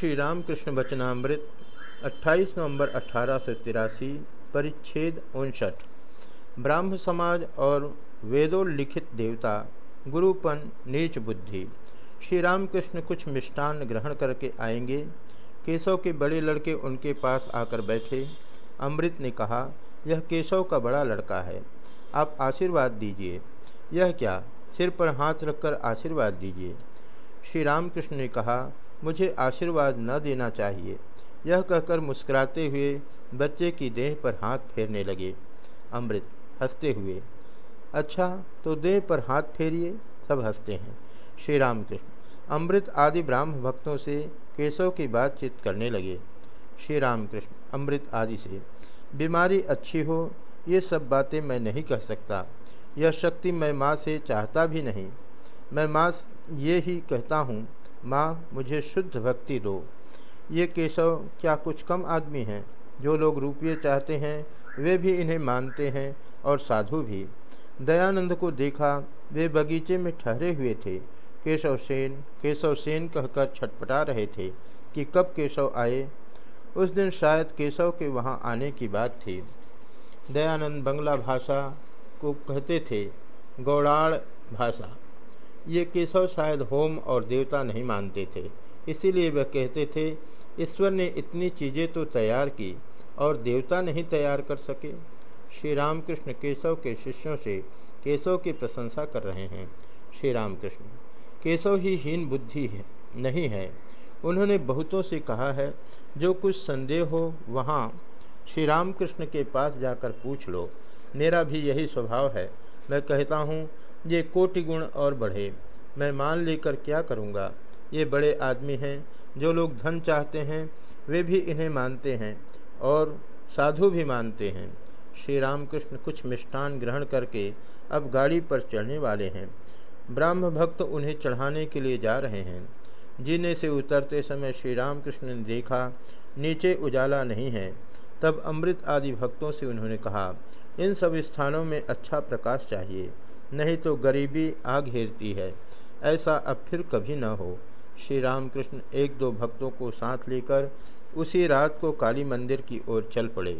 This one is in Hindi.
श्री रामकृष्ण वचनामृत 28 नवंबर अठारह सौ तिरासी, परिच्छेद उनसठ। ब्राह्म समाज और वेदोल्लिखित देवता, गुरुपन, नीच बुद्धि श्री रामकृष्ण कुछ मिष्टान ग्रहण करके आएँगे। केशव के बड़े लड़के उनके पास आकर बैठे। अमृत ने कहा, यह केशव का बड़ा लड़का है। आप आशीर्वाद दीजिए। यह क्या? सिर पर हाथ रखकर आशीर्वाद दीजिए। श्री रामकृष्ण ने कहा मुझे आशीर्वाद न देना चाहिए। यह कहकर मुस्कुराते हुए बच्चे की देह पर हाथ फेरने लगे। अमृत हँसते हुए अच्छा तो देह पर हाथ फेरिए, सब हँसते हैं। श्री राम कृष्ण अमृत आदि ब्राह्म भक्तों से केशव की बातचीत करने लगे। श्री राम कृष्ण अमृत आदि से, बीमारी अच्छी हो, ये सब बातें मैं नहीं कह सकता। यह शक्ति मैं माँ से चाहता भी नहीं। मैं माँ ये ही कहता हूँ माँ, मुझे शुद्ध भक्ति दो। ये केशव, क्या कुछ कम आदमी हैं? जो लोग रुपये चाहते हैं, वे भी इन्हें मानते हैं और साधु भी। दयानंद को देखा, वे बगीचे में ठहरे हुए थे। केशव सेन केशव सेन कहकर छटपटा रहे थे कि कब केशव आए। उस दिन शायद केशव के वहाँ आने की बात थी। दयानंद बंगला भाषा को कहते थे, गौड़ाड़ भाषा। ये केशव शायद होम और देवता नहीं मानते थे, इसीलिए वह कहते थे, ईश्वर ने इतनी चीज़ें तो तैयार की और देवता नहीं तैयार कर सके। श्री रामकृष्ण केशव के शिष्यों से केशव की प्रशंसा कर रहे हैं। श्री रामकृष्ण, केशव ही हीन बुद्धि है, नहीं है। उन्होंने बहुतों से कहा है, जो कुछ संदेह हो, वहाँ श्री रामकृष्ण के पास जाकर पूछ लो। मेरा भी यही स्वभाव है मैं कहता हूँ, ये कोटि गुण और बढ़े। मैं मान लेकर क्या करूँगा? ये बड़े आदमी हैं, जो लोग धन चाहते हैं, वे भी इन्हें मानते हैं और साधु भी मानते हैं। श्री रामकृष्ण कुछ मिष्ठान ग्रहण करके अब गाड़ी पर चढ़ने वाले हैं। ब्राह्म भक्त उन्हें चढ़ाने के लिए जा रहे हैं। जीने से उतरते समय श्री रामकृष्ण ने देखा, नीचे उजाला नहीं है। तब अमृत आदि भक्तों से उन्होंने कहा इन सब स्थानों में अच्छा प्रकाश चाहिए, नहीं तो गरीबी आ घेरती है। ऐसा अब फिर कभी न हो। श्री रामकृष्ण एक दो भक्तों को साथ लेकर उसी रात को काली मंदिर की ओर चल पड़े।